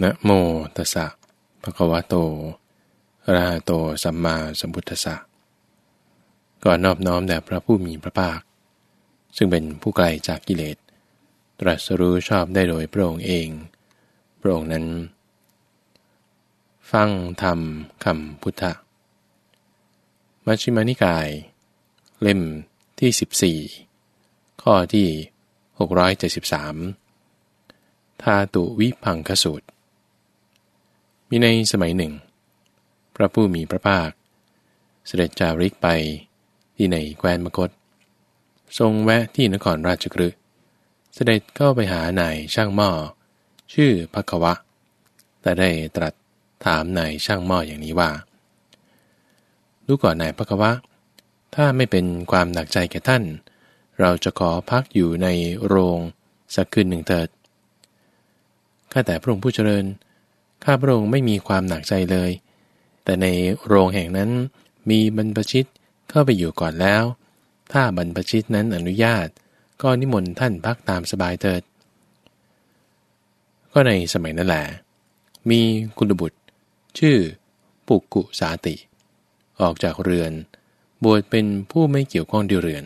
นะโมตัสสะภะคะวะโตอะระหะโตสัมมาสัมพุทธัสสะก่อนนอบน้อมแด่พระผู้มีพระภาค ซึ่งเป็นผู้ไกลจากกิเลส ตรัสรู้ชอบได้โดยพระองค์เอง พระองค์นั้น ฟังธรรมคำพุทธะ มัชฌิมานิกาย เล่มที่ 14 ข้อที่ 673 ทาตุวิพังคสูตร มีในสมัยหนึ่ง พระผู้มีพระภาค เสด็จจาริกไปที่ในแคว้นมคต ทรงแวะที่นครราชกฤห์เสด็จเข้าไปหานายช่างหม้อ ชื่อพักวะ แต่ได้ตรัสถามนายช่างหม้ออย่างนี้ว่าดูก่อนนายพักวะ ถ้าไม่เป็นความหนักใจแก่ท่าน เราจะขอพักอยู่ในโรงสักคืนหนึ่งเถิดข้าแต่พระองค์ผู้เจริญ ข้าพระองค์ไม่มีความหนักใจเลย แต่ในโรงแห่งนั้นมีบรรพชิตเข้าไปอยู่ก่อนแล้ว ถ้าบรรพชิตนั้นอนุญาต ก็นิมนต์ท่านพักตามสบายเถิด ก็ในสมัยนั้นแหละ มีกุลบุตร ชื่อปุกกุสาติ ออกจากเรือน บวชเป็นผู้ไม่เกี่ยวข้องด้วยเรือน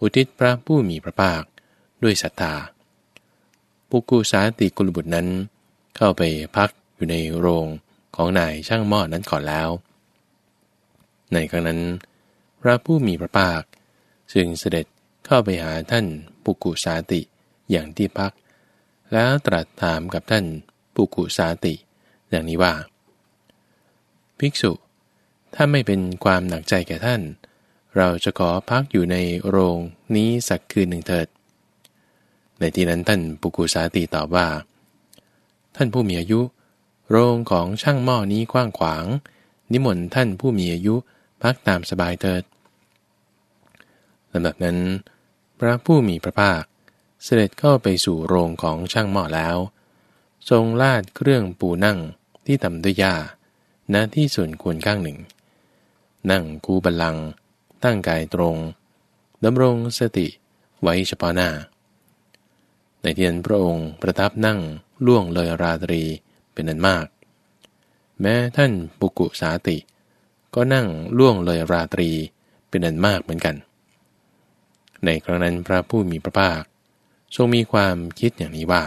อุทิศพระผู้มีพระภาคด้วยศรัทธาปุกกุสาติกุลบุตรนั้น เข้าไปพัก อยู่ในโรงของนายช่างหม้อนั้นก่อนแล้ว ในครั้งนั้น พระผู้มีพระภาคซึ่งเสด็จเข้าไปหาท่านปุกุสาติอย่างที่พัก แล้วตรัสถามกับท่านปุกุสาติ อย่างนี้ว่า ภิกษุ ถ้าไม่เป็นความหนักใจแก่ท่าน เราจะขอพักอยู่ในโรงนี้สักคืนหนึ่งเถิด ในที่นั้นท่านปุกุสาติตอบว่า ท่านผู้มีอายุ โรงของช่างหม้อนี้กว้างขวาง นิมนต์ท่านผู้มีอายุพักตามสบายเถิดลำดับนั้น พระผู้มีพระภาค เสด็จเข้าไปสู่โรงของช่างหม้อแล้ว ทรงลาดเครื่องปูนั่งที่ทำด้วยหญ้าณที่ส่วนควรข้างหนึ่ง นั่งคูบัลลัง ตั้งกายตรงดำรงสติไว้เฉพาะหน้า ในเทียนพระองค์ประทับนั่งล่วงเลยราตรี เป็นนันมาก แม้ท่านปุกุสาติ ก็นั่งล่วงเลยราตรีเป็นนันมากเหมือนกัน ในครั้งนั้นพระผู้มีพระภาค ทรงมีความคิดอย่างนี้ว่า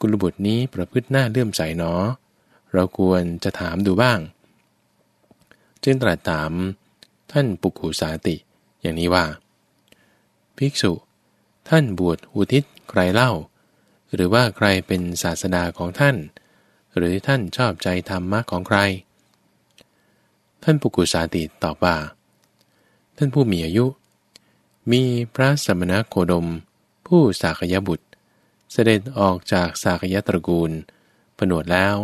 กุลบุตรนี้ประพฤติหน้าเลื่อมใสเนอ เราควรจะถามดูบ้าง จึงตรัสถามท่านปุกุสาติ อย่างนี้ว่า ภิกษุ ท่านบวชอุทิศใครเล่า หรือว่าใครเป็นศาสดาของท่าน หรือท่านชอบใจธรรมะของใคร ท่านปุกุสาติตอบว่า ท่านผู้มีอายุ มีพระสมณโคดม ผู้สากยบุตร เสด็จออกจากสากยตระกูล ผนวดแล้ว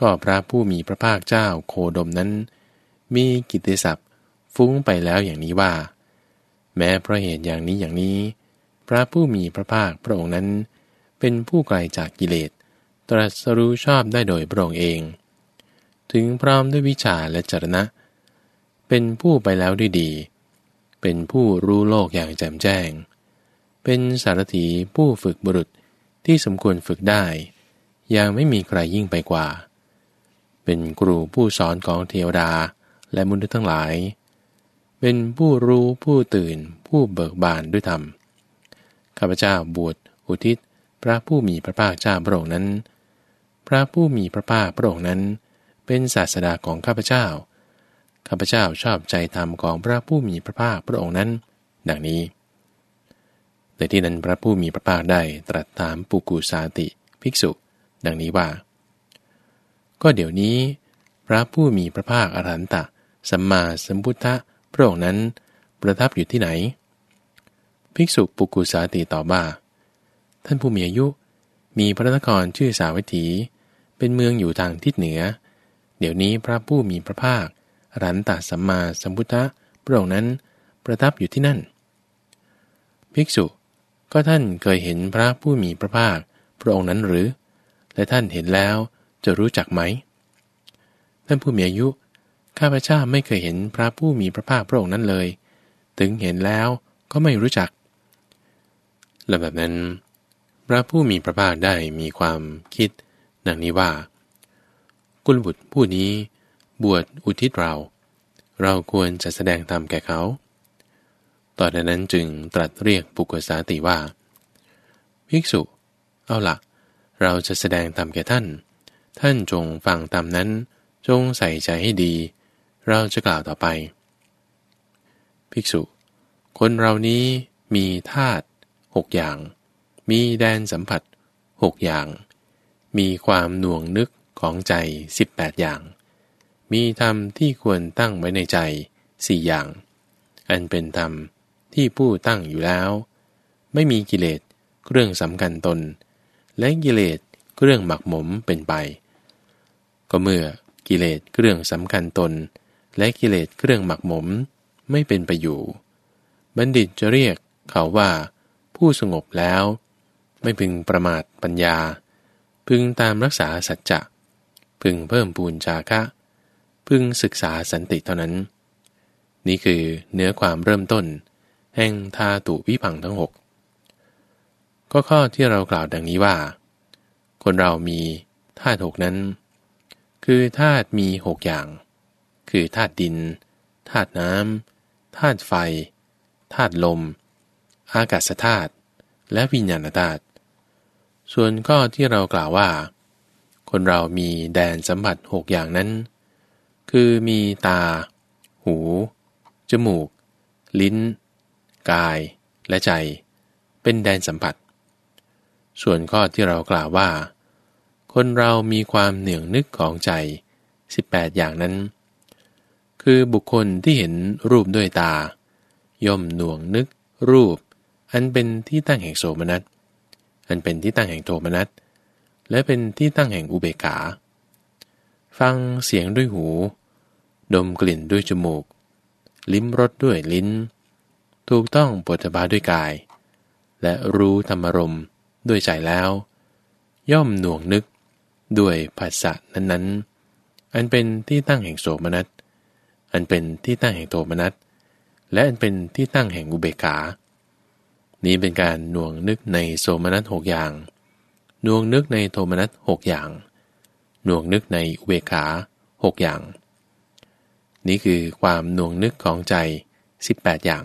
ก็พระผู้มีพระภาคเจ้าโคดมนั้น มีกิตติศัพท์ฟุ้งไปแล้วอย่างนี้ว่า แม้เพราะเหตุอย่างนี้อย่างนี้ พระผู้มีพระภาคพระองค์นั้น เป็นผู้ไกลจากกิเลส ตรัสรู้ชอบได้โดยพระองค์เอง ถึงพร้อมด้วยวิชาและจรณะ เป็นผู้ไปแล้วด้วยดี เป็นผู้รู้โลกอย่างแจ่มแจ้ง เป็นสารถีผู้ฝึกบุรุษที่สมควรฝึกได้ยังไม่มีใครยิ่งไปกว่า เป็นครูผู้สอนของเทวดาและมนุษย์ทั้งหลาย เป็นผู้รู้ผู้ตื่นผู้เบิกบานด้วยธรรม ข้าพเจ้าบวชอุทิศ พระผู้มีพระภาคเจ้าพระองค์นั้น พระผู้มีพระภาคพระองค์นั้น เป็นศาสดาของข้าพเจ้า ข้าพเจ้าชอบใจธรรมของพระผู้มีพระภาคพระองค์นั้น ดังนี้ แต่ที่นั้นพระผู้มีพระภาคได้ตรัสถามปุกุสาติภิกษุ ดังนี้ว่า ก็เดี๋ยวนี้ พระผู้มีพระภาคอรหันตะสัมมาสัมพุทธะพระองค์นั้น ประทับอยู่ที่ไหน ภิกษุปุกุสาติตอบว่า ท่านผู้มีอายุ มีพระนครชื่อสาวัตถี เป็นเมืองอยู่ทางทิศเหนือ เดี๋ยวนี้พระผู้มีพระภาครันตสัมมาสัมพุทธะพระองค์นั้นประทับอยู่ที่นั่น ภิกษุ ก็ท่านเคยเห็นพระผู้มีพระภาคพระองค์นั้นหรือ และท่านเห็นแล้วจะรู้จักไหม ท่านผู้มีอายุ ข้าพเจ้าไม่เคยเห็นพระผู้มีพระภาคพระองค์นั้นเลย ถึงเห็นแล้วก็ไม่รู้จักและแบบนั้น ระผู้มีพระภาคได้มีความคิด ดังนี้ว่า กุลบุตรผู้นี้ บวชอุทิศเรา เราควรจะแสดงธรรมแก่เขา ตอนนั้นจึงตรัสเรียกปุกสาติว่า ภิกษุ เอาละเราจะแสดงธรรมแก่ท่าน ท่านจงฟังธรรมนั้น จงใส่ใจให้ดี เราจะกล่าวต่อไป ภิกษุ คนเรานี้มีธาตุหกอย่าง มีแดนสัมผัสหกอย่าง มีความหน่วงนึกของใจสิบแปดอย่าง มีธรรมที่ควรตั้งไว้ในใจสี่อย่าง อันเป็นธรรมที่ผู้ตั้งอยู่แล้ว ไม่มีกิเลสเครื่องสำคัญตน และกิเลสเครื่องหมักหมมเป็นไป ก็เมื่อกิเลสเครื่องสำคัญตน และกิเลสเครื่องหมักหมมไม่เป็นไปอยู่ บัณฑิตจะเรียกเขาว่า ผู้สงบแล้ว ไม่พึงประมาทปัญญา พึงตามรักษาสัจจะ พึงเพิ่มปูนจาคะ พึงศึกษาสันติเท่านั้น นี่คือเนื้อความเริ่มต้น แห่งธาตุวิพังทั้งหกก็ข้อที่เรากล่าวดังนี้ว่า คนเรามีธาตุหกนั้น คือธาตุมีหกอย่าง คือธาตุดินธาตุน้ำธาตุไฟธาตุลม อากาศธาตุและวิญญาณธาตุ ส่วนข้อที่เรากล่าวว่า คนเรามีแดนสัมผัสหกอย่างนั้น คือมีตา หู จมูก ลิ้น กาย และใจ เป็นแดนสัมผัส ส่วนข้อที่เรากล่าวว่า คนเรามีความเหนื่องนึกของใจ 18 อย่างนั้น คือบุคคลที่เห็นรูปด้วยตา ย่อมหน่วงนึกรูป อันเป็นที่ตั้งแห่งโสมนัส อันเป็นที่ตั้งแห่งโทมนัส และเป็นที่ตั้งแห่งอุเบกขา ฟังเสียงด้วยหู ดมกลิ่นด้วยจมูก ลิ้มรสด้วยลิ้น ถูกต้องปฐบาด้วยกาย และรู้ธรรมรมด้วยใจแล้ว ย่อมหน่วงนึกด้วยภาษะนั้นๆ อันเป็นที่ตั้งแห่งโสมนัส อันเป็นที่ตั้งแห่งโทมนัส และอันเป็นที่ตั้งแห่งอุเบกขา นี้เป็นการหน่วงนึกในโสมนัสหกอย่าง หน่วงนึกในโทมนัสหกอย่าง หน่วงนึกในอุเบกขาหกอย่าง นี้คือความหน่วงนึกของใจ 18 อย่าง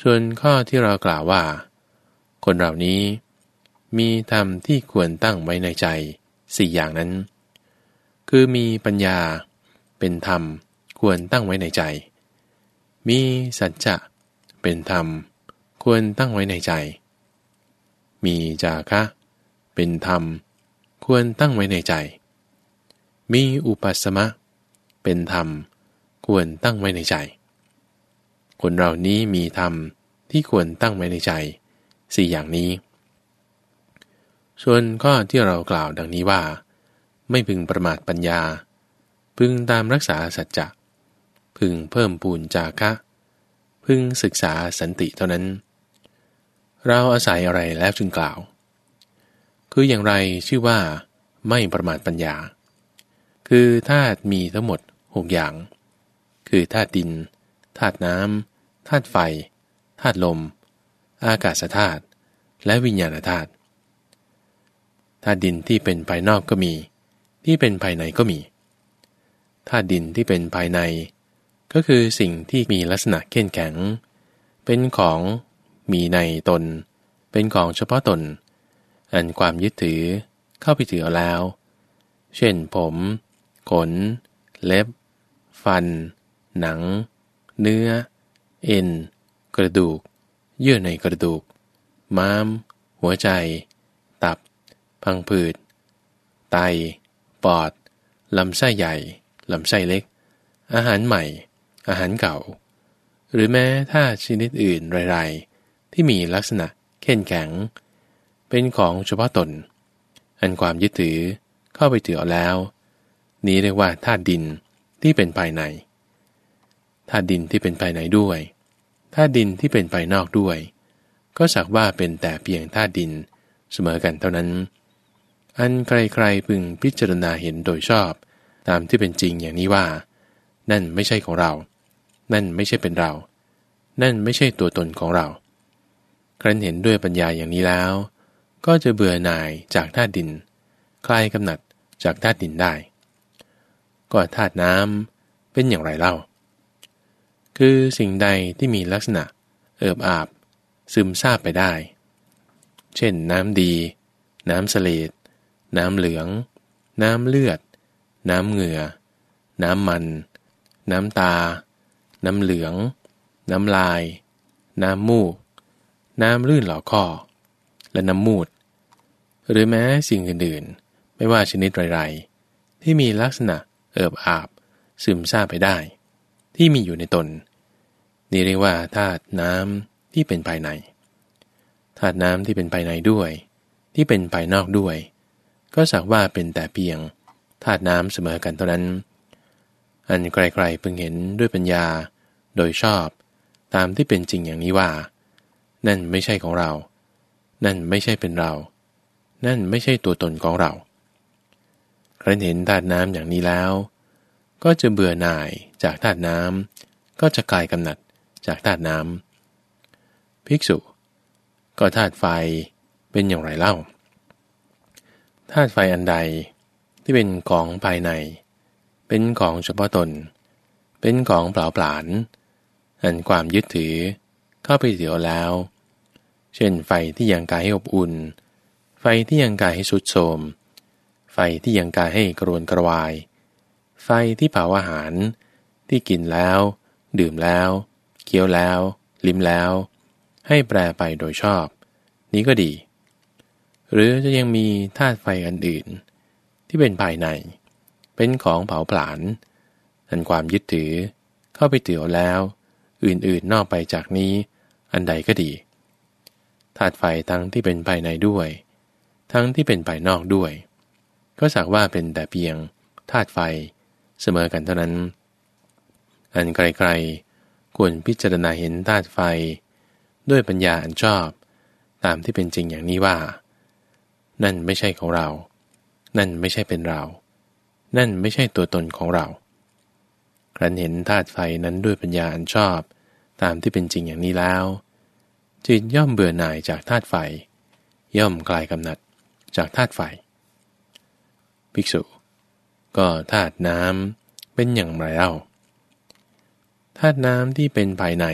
ส่วนข้อที่เรากล่าวว่า คนเหล่านี้มีธรรมที่ควรตั้งไว้ในใจสี่อย่างนั้น คือมีปัญญาเป็นธรรมควรตั้งไว้ในใจ มีสัจจะเป็นธรรม ควรตั้งไว้ในใจ มีจาคะ เป็นธรรม ควรตั้งไว้ในใจ มีอุปัสมะ เป็นธรรม ควรตั้งไว้ในใจ คนเรานี้มีธรรมที่ควรตั้งไว้ในใจสี่อย่างนี้ ส่วนข้อที่เรากล่าวดังนี้ว่า ไม่พึงประมาทปัญญา พึงตามรักษาสัจจะ พึงเพิ่มปูนจาคะ พึงศึกษาสันติเท่านั้น เราอาศัยอะไรแล้วจึงกล่าว คืออย่างไรชื่อว่า ไม่ประมาทปัญญา คือธาตุมีทั้งหมดหกอย่าง คือธาตุดินธาตุน้ำธาตุไฟธาตุลม อากาศธาตุและวิญญาณธาตุธาตุดินที่เป็นภายนอกก็มี ที่เป็นภายในก็มีธาตุดินที่เป็นภายใน ก็คือสิ่งที่มีลักษณะเข้มแข็ง เป็นของ มีในตน เป็นของเฉพาะตน อันความยึดถือเข้าไปถือเอาแล้ว เช่นผม ขน เล็บ ฟัน หนัง เนื้อ เอ็น กระดูก เยื่อในกระดูก ม้าม หัวใจ ตับ พังผืด ไต ปอด ลำไส้ใหญ่ ลำไส้เล็ก อาหารใหม่ อาหารเก่า หรือแม้ถ้าชนิดอื่นไรๆ ที่มีลักษณะเข้นแข็ง เป็นของเฉพาะตน อันความยึดถือเข้าไปถือเอาแล้ว นี้เรียกว่าธาตุดินที่เป็นภายในธาตุดินที่เป็นภายในด้วยธาตุดินที่เป็นภายนอกด้วย ก็สักว่าเป็นแต่เพียงธาตุดินเสมอกันเท่านั้น อันใครๆพึงพิจารณาเห็นโดยชอบ ตามที่เป็นจริงอย่างนี้ว่า นั่นไม่ใช่ของเรา นั่นไม่ใช่เป็นเรา นั่นไม่ใช่ตัวตนของเรา ครั้นเห็นด้วยปัญญาอย่างนี้แล้ว ก็จะเบื่อหน่ายจากธาตุดิน คลายกำหนัดจากธาตุดินได้ ก็ธาตุน้ำเป็นอย่างไรเล่า คือสิ่งใดที่มีลักษณะ เอิบอาบ ซึมซาบไปได้ เช่นน้ำดี น้ำเสลดน้ำเหลือง น้ำเลือด น้ำเหงื่อ น้ำมัน น้ำตา น้ำเหลือง น้ำลาย น้ำมูก น้ำลื่นหล่อข้อ และน้ำมูด หรือแม้สิ่งอื่นๆ ไม่ว่าชนิดไรๆ ที่มีลักษณะเอิบอาบ ซึมซาบไปได้ ที่มีอยู่ในตน นี่เรียกว่าธาตุน้ำที่เป็นภายในธาตุน้ำที่เป็นภายในด้วย ที่เป็นภายนอกด้วย ก็สักว่าเป็นแต่เพียงธาตุน้ำเสมอกันเท่านั้น อันไกลๆพึงเห็นด้วยปัญญา โดยชอบ ตามที่เป็นจริงอย่างนี้ว่า นั่นไม่ใช่ของเรา นั่นไม่ใช่เป็นเรา นั่นไม่ใช่ตัวตนของเราครั้นเห็นธาตุน้ำอย่างนี้แล้ว ก็จะเบื่อหน่ายจากธาตุน้ำก็จะกลายกำหนัดจากธาตุน้ำภิกษุ ก็ธาตุไฟเป็นอย่างไรเล่าธาตุไฟอันใดที่เป็นของภายใน เป็นของเฉพาะตน เป็นของเปล่าปลานอันความยึดถือเข้าไปเสียวแล้ว เช่นไฟที่ยังกายให้อบอุ่น ไฟที่ยังกายให้สุดโทมไฟที่ยังกายให้กรวนกระวาย ไฟที่เผาอาหาร ที่กินแล้ว ดื่มแล้ว เคี้ยวแล้ว ลิ้มแล้ว ให้แปรไปโดยชอบ นี้ก็ดี หรือจะยังมีธาตุไฟอันอื่น ที่เป็นภายใน เป็นของเผาผลาญอันความยึดถือเข้าไปเตี่ยวแล้ว อื่นๆนอกไปจากนี้ อันใดก็ดี ธาตุไฟทั้งที่เป็นภายในด้วย ทั้งที่เป็นภายนอกด้วย ก็สักว่าเป็นแต่เพียงธาตุไฟเสมอกันเท่านั้น อันไกลๆควรพิจารณาเห็นธาตุไฟ ด้วยปัญญาอันชอบ ตามที่เป็นจริงอย่างนี้ว่า นั่นไม่ใช่ของเรา นั่นไม่ใช่เป็นเรา นั่นไม่ใช่ตัวตนของเราครั้นเห็นธาตุไฟนั้นด้วยปัญญาอันชอบ ตามที่เป็นจริงอย่างนี้แล้ว จิตย่อมเบื่อหน่ายจากธาตุไฟ ย่อมคลายกำหนัดจากธาตุไฟ ภิกษุ ก็ธาตุน้ำเป็นอย่างไรเล่าธาตุน้ำที่เป็นภายใน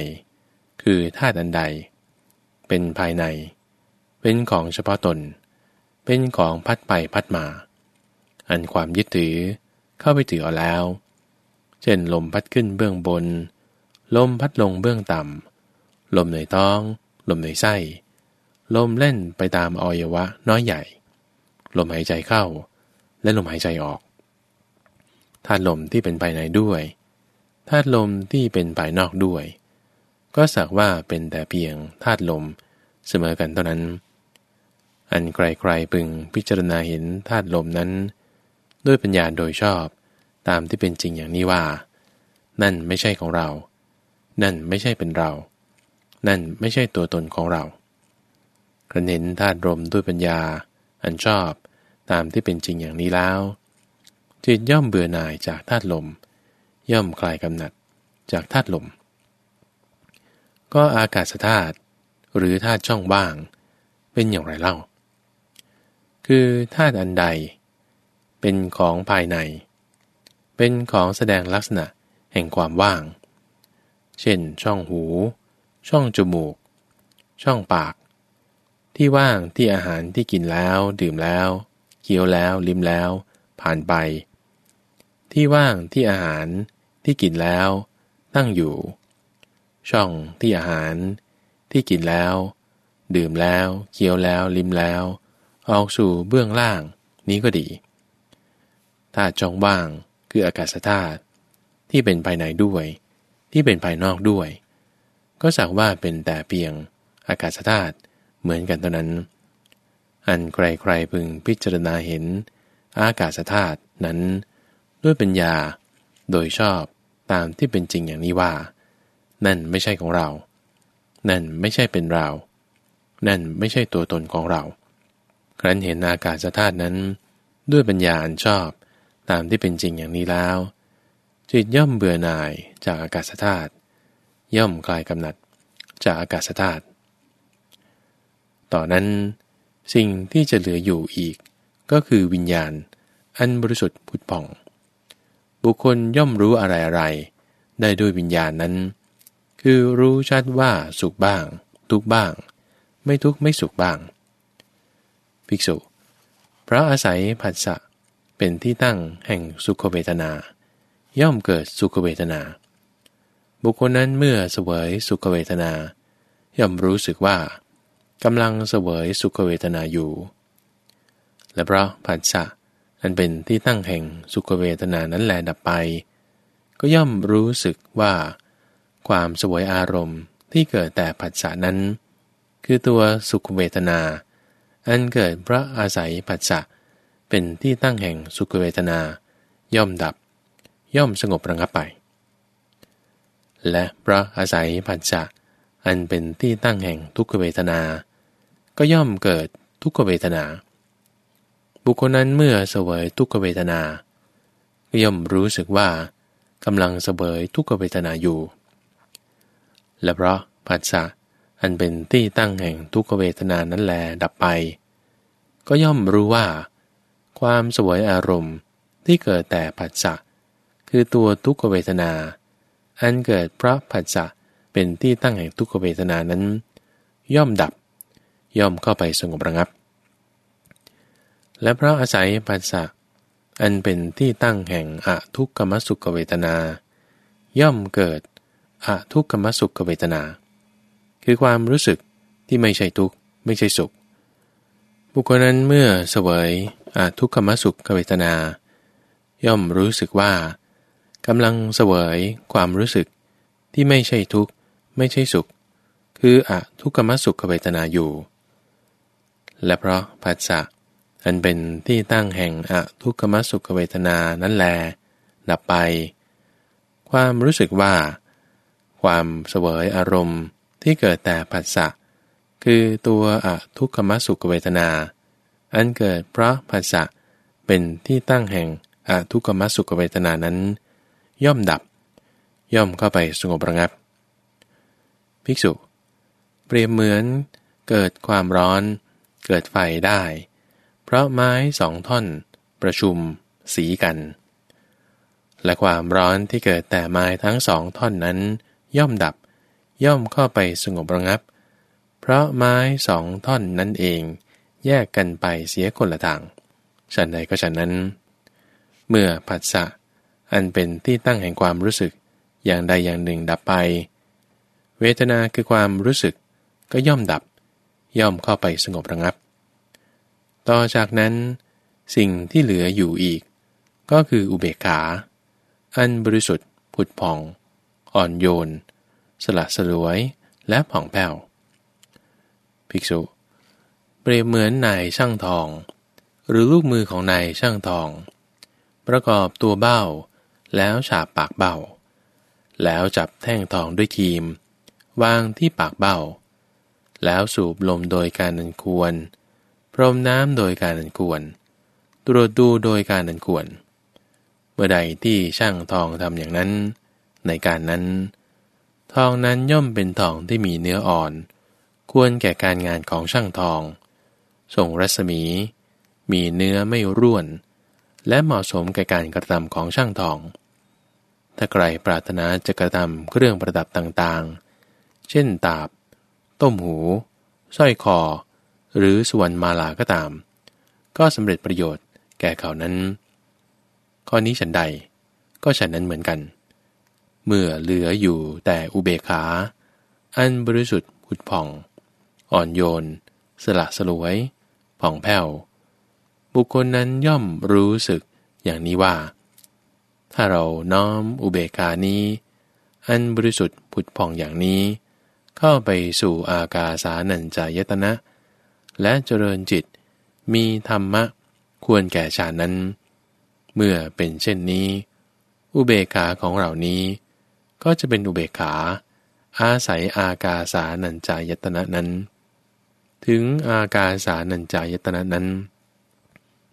คือธาตุอันใด เป็นภายใน เป็นของเฉพาะตน เป็นของพัดไปพัดมา อันความยึดถือเข้าไปถือเอาแล้ว เช่นลมพัดขึ้นเบื้องบน ลมพัดลงเบื้องต่ำลมในท้อง ลมในไส้ ลมเล่นไปตามอวัยวะน้อยใหญ่ ลมหายใจเข้า และลมหายใจออกธาตุลมที่เป็นภายในด้วยธาตุลมที่เป็นภายนอกด้วย ก็สักว่าเป็นแต่เพียงธาตุลมเสมอกันเท่านั้น อันไกลๆพึงพิจารณาเห็นธาตุลมนั้น ด้วยปัญญาโดยชอบตามที่เป็นจริงอย่างนี้ว่า นั่นไม่ใช่ของเรา นั่นไม่ใช่เป็นเรา นั่นไม่ใช่ตัวตนของเรากระเห็นธาตุลมด้วยปัญญา อันชอบตามที่เป็นจริงอย่างนี้แล้ว จิตย่อมเบื่อหน่ายจากธาตุลม ย่อมคลายกำหนัดจากธาตุลม ก็อากาศธาตุหรือธาตุช่องว่าง เป็นอย่างไรเล่า คือธาตุอันใด เป็นของภายใน เป็นของแสดงลักษณะแห่งความว่าง เช่นช่องหู ช่องจมูก ช่องปาก ที่ว่างที่อาหารที่กินแล้ว ดื่มแล้วเคี้ยวแล้วลิ้มแล้ว ผ่านไป ที่ว่างที่อาหารที่กินแล้วตั้งอยู่ ช่องที่อาหาร ที่กินแล้ว ดื่มแล้วเคี้ยวแล้วลิ้มแล้วออกสู่เบื้องล่างนี้ก็ดีธาตุจองว่างคืออากาศธาตุที่เป็นภายในด้วย ที่เป็นภายนอกด้วย ก็สักว่าเป็นแต่เพียงอากาศธาตุเหมือนกันเท่านั้น อันใครๆพึงพิจารณาเห็น อากาศธาตุนั้น ด้วยปัญญาโดยชอบตามที่เป็นจริงอย่างนี้ว่า นั่นไม่ใช่ของเรา นั่นไม่ใช่เป็นเรา นั่นไม่ใช่ตัวตนของเรา ครั้นเห็นอากาศธาตุนั้น ด้วยปัญญาอันชอบตามที่เป็นจริงอย่างนี้แล้ว จิตย่อมเบื่อหน่ายจากอากาศธาตุ ย่อมคลายกำหนัดจากอากาศธาตุต่อนนั้น สิ่งที่จะเหลืออยู่อีก ก็คือวิญญาณ อันบริสุทธิ์ผุดผ่อง บุคคลย่อมรู้อะไรอะไรได้ด้วยวิญญาณนั้น คือรู้ชัดว่าสุขบ้าง ทุกบ้าง ไม่ทุกไม่สุขบ้าง ภิกษุ เพราะอาศัยผัสสะเป็นที่ตั้งแห่งสุขเวทนา ย่อมเกิดสุขเวทนา บุคคลนั้นเมื่อเสวยสุขเวทนา ย่อมรู้สึกว่ากำลังเสวยสุขเวทนาอยู่ และเพราะผัสสะอันเป็นที่ตั้งแห่งสุขเวทนานั้นแลดับไป ก็ย่อมรู้สึกว่า ความสวยอารมณ์ที่เกิดแต่ผัสสะนั้น คือตัวสุขเวทนา อันเกิดเพราะอาศัยผัสสะเป็นที่ตั้งแห่งสุขเวทนา ย่อมดับ ย่อมสงบระงับไป และเพราะอาศัยผัสสะอันเป็นที่ตั้งแห่งทุกขเวทนา ก็ย่อมเกิดทุกขเวทนา บุคคลนั้นเมื่อเสวยทุกขเวทนา ก็ย่อมรู้สึกว่ากำลังเสวยทุกขเวทนาอยู่ และเพราะผัสสะอันเป็นที่ตั้งแห่งทุกขเวทนานั้นแลดับไป ก็ย่อมรู้ว่า ความสวยอารมณ์ที่เกิดแต่ผัสสะคือตัวทุกขเวทนา อันเกิดเพราะผัสสะเป็นที่ตั้งแห่งทุกขเวทนานั้น ย่อมดับ ย่อมเข้าไปสงบระงับ และเพราะอาศัยผัสสะอันเป็นที่ตั้งแห่งอทุกขมสุขเวทนา ย่อมเกิดอทุกขมสุขเวทนา คือความรู้สึกที่ไม่ใช่ทุกข์ไม่ใช่สุข บุคคลนั้นเมื่อเสวยอทุกขมสุขเวทนา ย่อมรู้สึกว่า กำลังเสวยความรู้สึกที่ไม่ใช่ทุกข์ ไม่ใช่สุข คืออะทุกขมสุขเวทนาอยู่ และเพราะผัสสะอันเป็นที่ตั้งแห่งอะทุกขมสุขเวทนานั้นแล ดับไป ความรู้สึกว่า ความเสวยอารมณ์ที่เกิดแต่ผัสสะคือตัวอะทุกขมสุขเวทนา อันเกิดเพราะภาษะเป็นที่ตั้งแห่งอทุกขมสุขเวทนานั้น ย่อมดับ ย่อมเข้าไปสงบระงับ ภิกษุ เปรียบเหมือนเกิดความร้อน เกิดไฟได้ เพราะไม้สองท่อน ประชุม สีกัน และความร้อนที่เกิดแต่ไม้ทั้งสองท่อนนั้น ย่อมดับ ย่อมเข้าไปสงบระงับ เพราะไม้สองท่อนนั้นเอง แยกกันไปเสียคนละทางฉันใดก็ฉันนั้น เมื่อผัสสะ อันเป็นที่ตั้งแห่งความรู้สึกอย่างใดอย่างหนึ่งดับไป เวทนาคือความรู้สึกก็ย่อมดับ ย่อมเข้าไปสงบระงับ ต่อจากนั้น สิ่งที่เหลืออยู่อีก ก็คืออุเบกขา อันบริสุทธิ์ ผุดผ่อง อ่อนโยน สละสลวยและผ่องแผ้วภิกษุ เปรียบเหมือนนายช่างทอง หรือลูกมือของนายช่างทอง ประกอบตัวเบ้า แล้วฉาบปากเบ้า แล้วจับแท่งทองด้วยครีม วางที่ปากเบ้า แล้วสูบลมโดยการนันควร พรมน้ำโดยการนันควร ตรวจดูโดยการนันควร เมื่อใดที่ช่างทองทำอย่างนั้น ในการนั้น ทองนั้นย่อมเป็นทองที่มีเนื้ออ่อน ควรแก่การงานของช่างทองทรงรัศมี มีเนื้อไม่ร่วน และเหมาะสมแก่การกระทำของช่างทอง ถ้าใครปรารถนาจะกระทำเครื่องประดับต่างๆ เช่นตาบ ต้มหูสร้อยคอ หรือสวรรมาลาก็ตาม ก็สำเร็จประโยชน์แก่เขานั้น ข้อนี้ฉันใด ก็ฉันนั้นเหมือนกัน เมื่อเหลืออยู่แต่อุเบกขา อันบริสุทธิ์ผุดผ่อง อ่อนโยน สละสลวย ผ่องแผ้ว บุคคลนั้นย่อมรู้สึกอย่างนี้ว่า ถ้าเราน้อมอุเบกานี้ อันบริสุทธิ์ผุดผ่องอย่างนี้ เข้าไปสู่อากาสานัญจายตนะ และเจริญจิตมีธรรมะควรแก่ฌานนั้น เมื่อเป็นเช่นนี้ อุเบกขาของเหล่านี้ ก็จะเป็นอุเบกขา อาศัยอากาสานัญจายตนะนั้น ถึงอากาสานัญจายตนะนั้น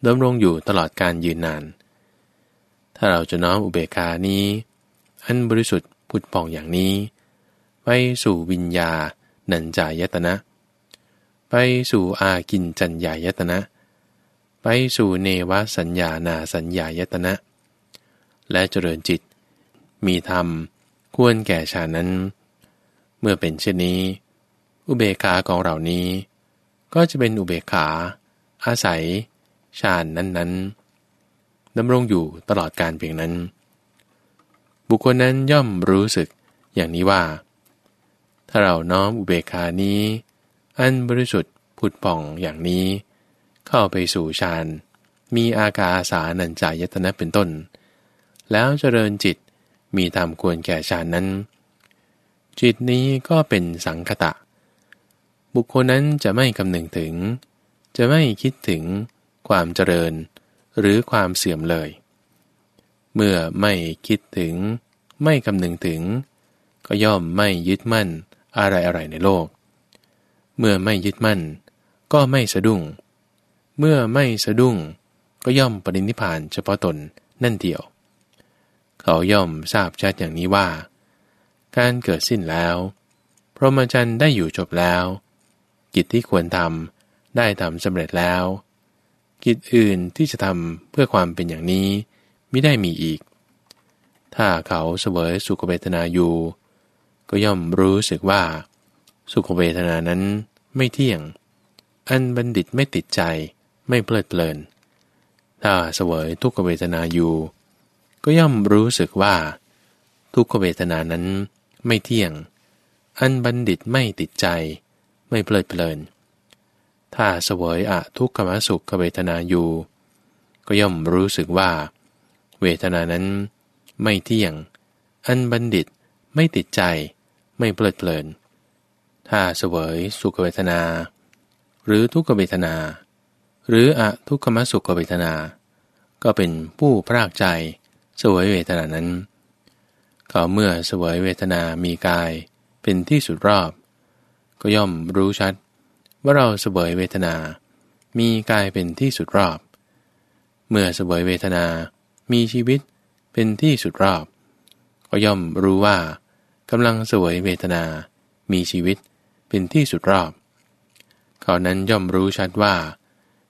ดำรงอยู่ตลอดการยืนนาน ถ้าเราจะน้อมอุเบกานี้ อันบริสุทธิ์ผุดป่องอย่างนี้ ไปสู่วิญญาณัญจายตนะ ไปสู่อากินจัญญายตนะ ไปสู่เนวสัญญานาสัญญายตนะ และเจริญจิต มีธรรม ควรแก่ฌานนั้น เมื่อเป็นเช่นนี้ อุเบกขาของเหล่านี้ ก็จะเป็นอุเบกขา อาศัย ฌานนั้นๆดำรงอยู่ตลอดการเพียงนั้น บุคคลนั้นย่อมรู้สึกอย่างนี้ว่า ถ้าเราน้อมอุเบกขานี้ อันบริสุทธิ์ผุดป่องอย่างนี้ เข้าไปสู่ฌานมีอากาสานัญจายตนะเป็นต้น แล้วเจริญจิตมีตามควรแก่ฌานนั้น จิตนี้ก็เป็นสังคตะ บุคคลนั้นจะไม่คำนึงถึง จะไม่คิดถึง ความเจริญ หรือความเสื่อมเลย เมื่อไม่คิดถึง ไม่คำนึงถึง ก็ย่อมไม่ยึดมั่นอะไรอะไรในโลก เมื่อไม่ยึดมั่น ก็ไม่สะดุ้ง เมื่อไม่สะดุ้ง ก็ย่อมปรินิพานเฉพาะตนนั่นเดียว เขาย่อมทราบชัดอย่างนี้ว่า การเกิดสิ้นแล้ว พรหมจรรย์ได้อยู่จบแล้ว กิจที่ควรทำได้ทำสำเร็จแล้ว กิจอื่นที่จะทำเพื่อความเป็นอย่างนี้ไม่ได้มีอีก ถ้าเขาเสวยสุขเวทนาอยู่ ก็ย่อมรู้สึกว่า สุขเวทนานั้นไม่เที่ยง อันบัณฑิตไม่ติดใจไม่เพลิดเพลิน ถ้าเสวยทุกขเวทนาอยู่ ก็ย่อมรู้สึกว่า ทุกขเวทนานั้นไม่เที่ยง อันบัณฑิตไม่ติดใจ ไม่เพลิดเพลิน ถ้าเสวยอะทุกขมสุขเวทนาอยู่ ก็ย่อมรู้สึกว่า เวทนานั้นไม่เที่ยง อันบัณฑิตไม่ติดใจ ไม่เพลิดเพลิน ถ้าเสวยสุขเวทนา หรือทุกขเวทนา หรืออะทุกขมสุขเวทนา ก็เป็นผู้พรากใจเสวยเวทนานั้นเขาเมื่อเสวยเวทนามีกายเป็นที่สุดรอบ ก็ย่อมรู้ชัด ว่าเราเสวยเวทนา มีกายเป็นที่สุดรอบ เมื่อเสวยเวทนา มีชีวิตเป็นที่สุดรอบ ก็ย่อมรู้ว่ากำลังเสวยเวทนา มีชีวิตเป็นที่สุดรอบเขานั้นย่อมรู้ชัดว่า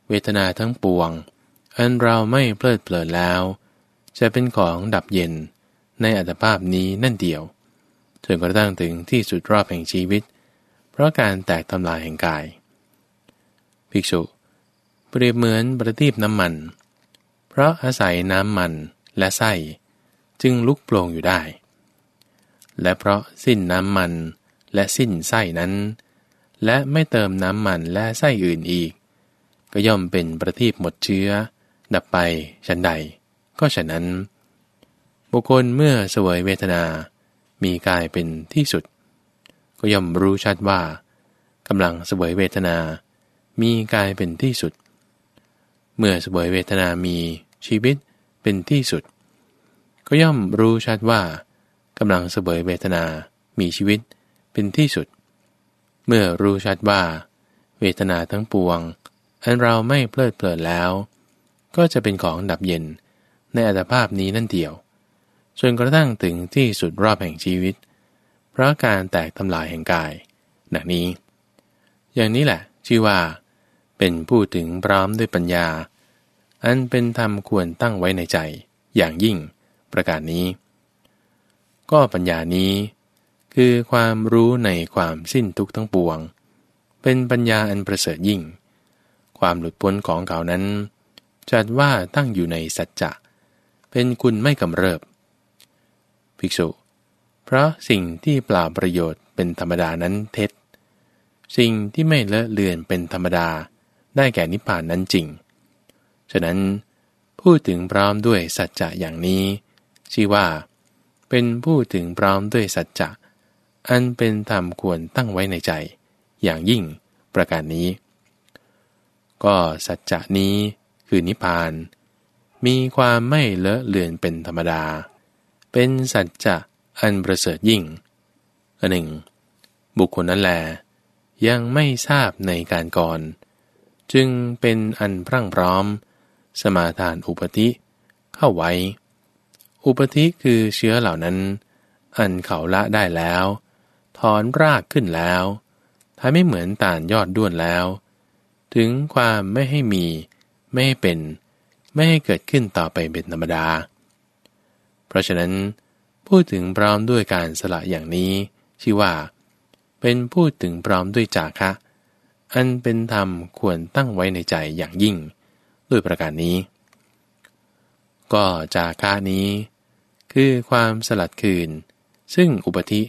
เวทนาทั้งปวง อันเราไม่เพลิดเพลินแล้ว จะเป็นของดับเย็นในอัตภาพนี้นั่นเดียวจนกระทั่งถึงที่สุดรอบแห่งชีวิต เพราะการแตกทำลายแห่งกาย ภิกษุ เปรียบเหมือนประทีปน้ำมัน เพราะอาศัยน้ำมันและไส้ จึงลุกโปร่งอยู่ได้ และเพราะสิ้นน้ำมันและสิ้นไส้นั้น และไม่เติมน้ำมันและไส้อื่นอีก ก็ย่อมเป็นประทีปหมดเชื้อ ดับไปชันใด ก็ฉะนั้น บุคคลเมื่อเสวยเวทนา มีกายเป็นที่สุด ก็ย่อมรู้ชัดว่ากำลังเสวยเวทนา มีกายเป็นที่สุด เมื่อเสวยเวทนามีชีวิตเป็นที่สุด ก็ย่อมรู้ชัดว่ากำลังเสวยเวทนา มีชีวิตเป็นที่สุด เมื่อรู้ชัดว่า เวทนาทั้งปวง อันเราไม่เพลิดเพลินแล้ว ก็จะเป็นของดับเย็นในอัตภาพนี้นั่นเดียว จนกระทั่งถึงที่สุดรอบแห่งชีวิต เพราะการแตกทำลายแห่งกาย ดังนี้ อย่างนี้แหละ ชื่อว่า เป็นผู้ถึงพร้อมด้วยปัญญา อันเป็นธรรมควรตั้งไว้ในใจ อย่างยิ่ง ประการนี้ ก็ปัญญานี้ คือความรู้ในความสิ้นทุกข์ทั้งปวง เป็นปัญญาอันประเสริฐยิ่ง ความหลุดพ้นของเขานั้น จัดว่าตั้งอยู่ในสัจจะเป็นคุณไม่กำเริบ ภิกษุ เพราะสิ่งที่เปล่าประโยชน์เป็นธรรมดานั้นเท็จ สิ่งที่ไม่เลอะเลือนเป็นธรรมดา ได้แก่นิพพานนั้นจริง ฉะนั้นพูดถึงพร้อมด้วยสัจจะอย่างนี้ ชื่อว่า เป็นผู้ถึงพร้อมด้วยสัจจะอันเป็นธรรมควรตั้งไว้ในใจ อย่างยิ่งประการนี้ ก็สัจจะนี้คือนิพพาน มีความไม่เลอะเลือนเป็นธรรมดา เป็นสัจจะอันประเสริฐยิ่งอันหนึ่ง บุคคลนั้นแล ยังไม่ทราบในการก่อน จึงเป็นอันพรั่งพร้อม สมาทานอุปธิเข้าไว้ อุปธิคือเชื้อเหล่านั้น อันเขาละได้แล้ว ถอนรากขึ้นแล้วทำไม่เหมือนตานยอดด้วนแล้ว ถึงความไม่ให้มี ไม่ให้เป็น ไม่ให้เกิดขึ้นต่อไปเป็นธรรมดา เพราะฉะนั้น พูดถึงพร้อมด้วยการสละอย่างนี้ชื่อว่า เป็นพูดถึงพร้อมด้วยจาคะ อันเป็นธรรมควรตั้งไว้ในใจอย่างยิ่ง ด้วยประการนี้ ก็จาคะนี้ คือความสลัดคืน ซึ่งอุปธิ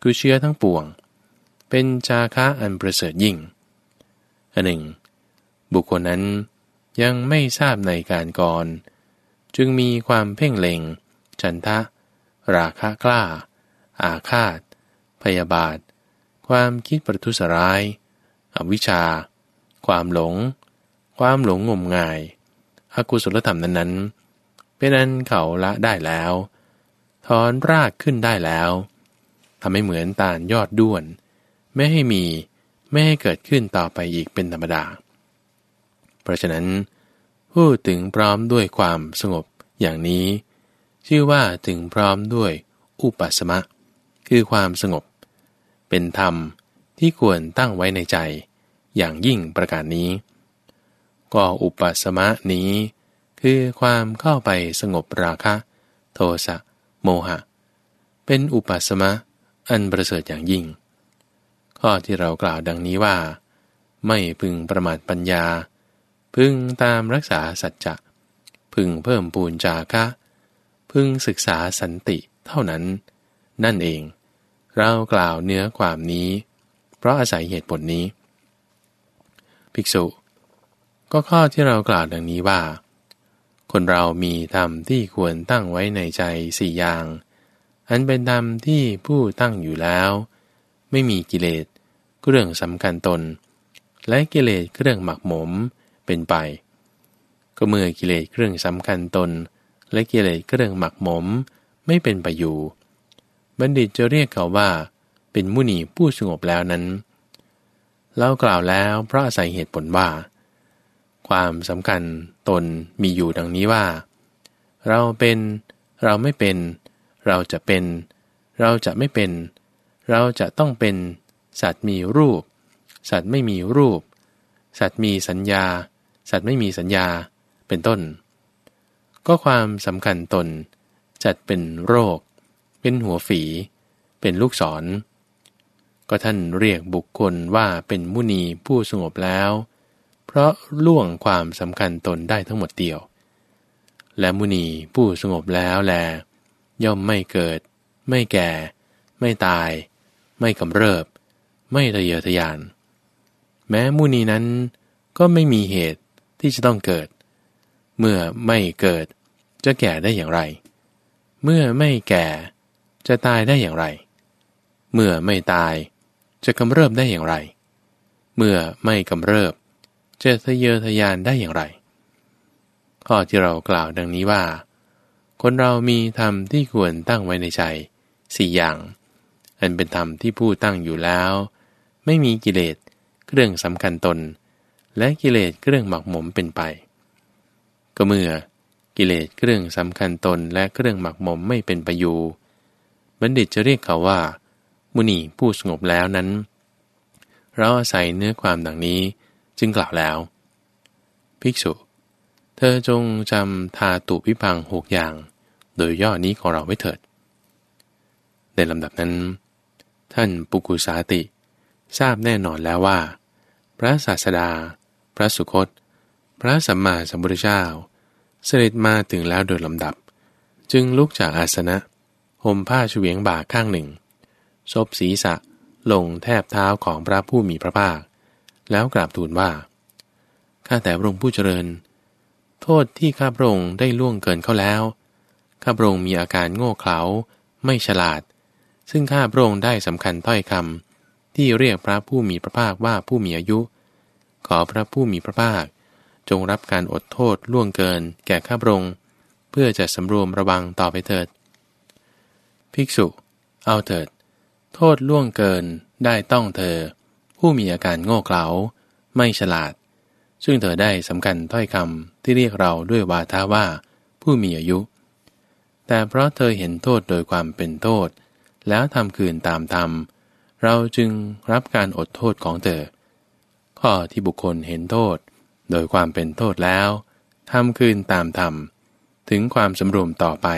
คือเชื้อทั้งปวง เป็นจาคะอันประเสริฐยิ่งอันหนึ่ง บุคคลนั้นยังไม่ทราบในการก่อน จึงมีความเพ่งเล็งฉันทะ ราคะกล้า อาฆาต พยาบาท ความคิดประทุษร้าย อวิชชา ความหลง ความหลงงมงายอากุศลธรรมนั้นๆ เป็นอันเขาละได้แล้ว ถอนรากขึ้นได้แล้วทำให้เหมือนตาลยอดด้วน ไม่ให้มีไม่ให้เกิดขึ้นต่อไปอีกเป็นธรรมดา เพราะฉะนั้นพูดถึงพร้อมด้วยความสงบอย่างนี้ ชื่อว่าถึงพร้อมด้วยอุปสมะ คือความสงบ เป็นธรรมที่ควรตั้งไว้ในใจ อย่างยิ่งประการนี้ ก็อุปสมะนี้ คือความเข้าไปสงบราคะ โทสะโมหะ เป็นอุปสมะอันประเสริฐอย่างยิ่ง ข้อที่เรากล่าวดังนี้ว่า ไม่พึงประมาทปัญญา พึงตามรักษาสัจจะ พึงเพิ่มปูนจาคะ พึงศึกษาสันติเท่านั้น นั่นเอง เรากล่าวเนื้อความนี้ เพราะอาศัยเหตุผลนี้ ภิกษุ ก็ข้อที่เรากล่าวดังนี้ว่า คนเรามีธรรมที่ควรตั้งไว้ในใจสี่อย่าง อันเป็นธรรมที่ผู้ตั้งอยู่แล้ว ไม่มีกิเลสเครื่องสำคัญตน และกิเลสเครื่องหมักหมมเป็นไป ก็เมื่อกิเลสเครื่องสำคัญตน และกิเลสเครื่องหมักหมมไม่เป็นไปอยู่ บัณฑิตจะเรียกเขาว่า เป็นมุนีผู้สงบแล้วนั้น เรากล่าวแล้วเพราะอาศัยเหตุผลว่า ความสำคัญตนมีอยู่ดังนี้ว่า เราเป็นเราไม่เป็น เราจะเป็น เราจะไม่เป็น เราจะต้องเป็น สัตว์มีรูป สัตว์ไม่มีรูป สัตว์มีสัญญา สัตว์ไม่มีสัญญา เป็นต้น ก็ความสำคัญตนจัดเป็นโรค เป็นหัวฝี เป็นลูกศร ก็ท่านเรียกบุคคลว่าเป็นมุนีผู้สงบแล้ว เพราะล่วงความสำคัญตนได้ทั้งหมดเดียว และมุนีผู้สงบแล้วแล ย่อมไม่เกิด ไม่แก่ ไม่ตาย ไม่กำเริบ ไม่ทะเยอทะยาน แม้มุนีนั้นก็ไม่มีเหตุที่จะต้องเกิด เมื่อไม่เกิดจะแก่ได้อย่างไร เมื่อไม่แก่จะตายได้อย่างไร เมื่อไม่ตาย จะกำเริบได้อย่างไร เมื่อไม่กำเริบ จะทะเยอทะยานได้อย่างไร ข้อที่เรากล่าวดังนี้ว่า คนเรามีธรรมที่ควรตั้งไว้ในใจสี่อย่าง อันเป็นธรรมที่ผู้ตั้งอยู่แล้ว ไม่มีกิเลสเครื่องสำคัญตน และกิเลสเครื่องหมักหมมเป็นไป ก็เมื่อกิเลสเครื่องสำคัญตนและเครื่องหมักหมมไม่เป็นไปอยู่บัณฑิตจะเรียกเขาว่า มุนีผู้สงบแล้วนั้น เราอาศัยเนื้อความดังนี้จึงกล่าวแล้ว ภิกษุ เธอจงจำทาตุพิพังหกอย่าง โดยย่อนี้ของเราไว้เถิด ในลำดับนั้น ท่านปุกุสาติ ทราบแน่นอนแล้วว่า พระศาสดา พระสุคต พระสัมมาสัมพุทธเจ้า เสด็จมาถึงแล้วโดยลำดับ จึงลุกจากอาสนะห่มผ้าเฉวียงบ่าข้างหนึ่ง ซบศีรษะลงแทบเท้าของพระผู้มีพระภาค แล้วกราบทูลว่า ข้าแต่พระองค์ผู้เจริญ โทษที่ข้าพระองค์ได้ล่วงเกินเขาแล้ว ข้าพระองค์มีอาการโง่เขลาไม่ฉลาด ซึ่งข้าพระองค์ได้สำคัญถ้อยคำที่เรียกพระผู้มีพระภาคว่าผู้มีอายุ ขอพระผู้มีพระภาค จงรับการอดโทษล่วงเกินแก่ข้าพระองค์เพื่อจะสำรวมระวังต่อไปเถิด ภิกษุ เอาเถิด โทษล่วงเกินได้ต้องเธอ ผู้มีอาการโง่เขลาไม่ฉลาด ซึ่งเธอได้สำคัญถ้อยคำที่เรียกเราด้วยวาทาว่า ผู้มีอายุ แต่เพราะเธอเห็นโทษโดยความเป็นโทษ แล้วทำคืนตามธรรม เราจึงรับการอดโทษของเธอ ข้อที่บุคคลเห็นโทษ โดยความเป็นโทษแล้วทำคืนตามธรรม ถึงความสำรวมต่อไป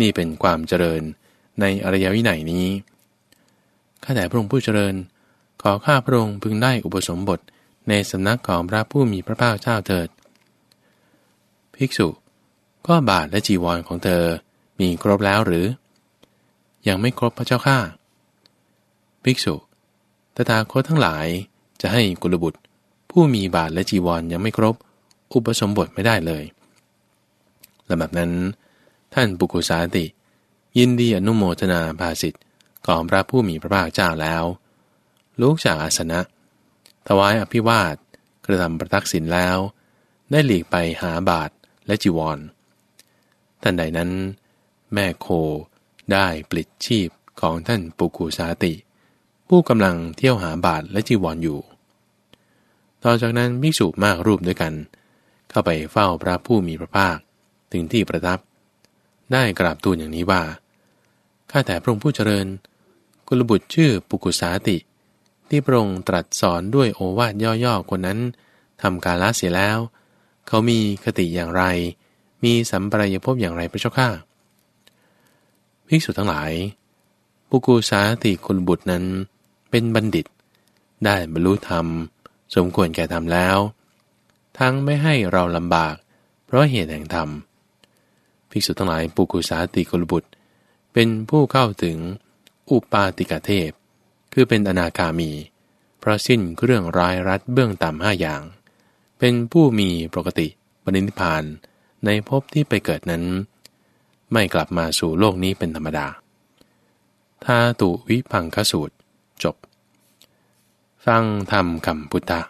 นี่เป็นความเจริญในอริยวินัยนี้ ข้าแต่พระองค์ผู้เจริญ ขอข้าพระองค์พึงได้อุปสมบทในสำนักของพระผู้มีพระภาคเจ้าเถิด ภิกษุ ก็บาทและจีวรของเธอมีครบแล้วหรือ ยังไม่ครบพระเจ้าข้าภิกษุตถาคตทั้งหลายจะให้กุลบุตร ผู้มีบาทและจีวรยังไม่ครบ อุปสมบทไม่ได้เลยลำดับนั้น ท่านปุกุสาติ ยินดีอนุโมทนาภาสิทธิ ของพระผู้มีพระภาคเจ้าแล้ว ลุกจากอาสนะ ถวายอภิวาทกระทำประทักษิณแล้ว ได้หลีกไปหาบาทและจีวร ท่านใดนั้น แม่โคได้ปลิดชีพของท่านปุกุสาติ ผู้กำลังเที่ยวหาบาทและจีวรออยู่ ต่อจากนั้นมิสุมากรูปด้วยกัน เข้าไปเฝ้าพระผู้มีพระภาคถึงที่ประทับ ได้กราบทูลอย่างนี้ว่า ข้าแต่พระองค์ผู้เจริญ กุลบุตรชื่อปุกุสาติ ที่พระองค์ตรัสสอนด้วยโอวาทย่อๆคนนั้นทำกาลเสียแล้ว เขามีคติอย่างไร มีสัมปรายภพอย่างไรพระเจ้าข้าภิกษุทั้งหลาย ปุกุสาติกุลบุตรนั้นเป็นบัณฑิต ได้บรรลุธรรม สมควรแก่ธรรมแล้ว ทั้งไม่ให้เราลำบาก เพราะเหตุแห่งธรรมภิกษุทั้งหลายปุกุสาติกุลบุตร เป็นผู้เข้าถึงอุปาติกเทพ คือเป็นอนาคามี เพราะสิ้นเครื่องร้ายรัดเบื้องต่ำห้าอย่าง เป็นผู้มีปกติปณิพานในภพที่ไปเกิดนั้น ไม่กลับมาสู่โลกนี้เป็นธรรมดาทาตุวิพังคสูตร จบ ฟังธรรมคำพุทธะ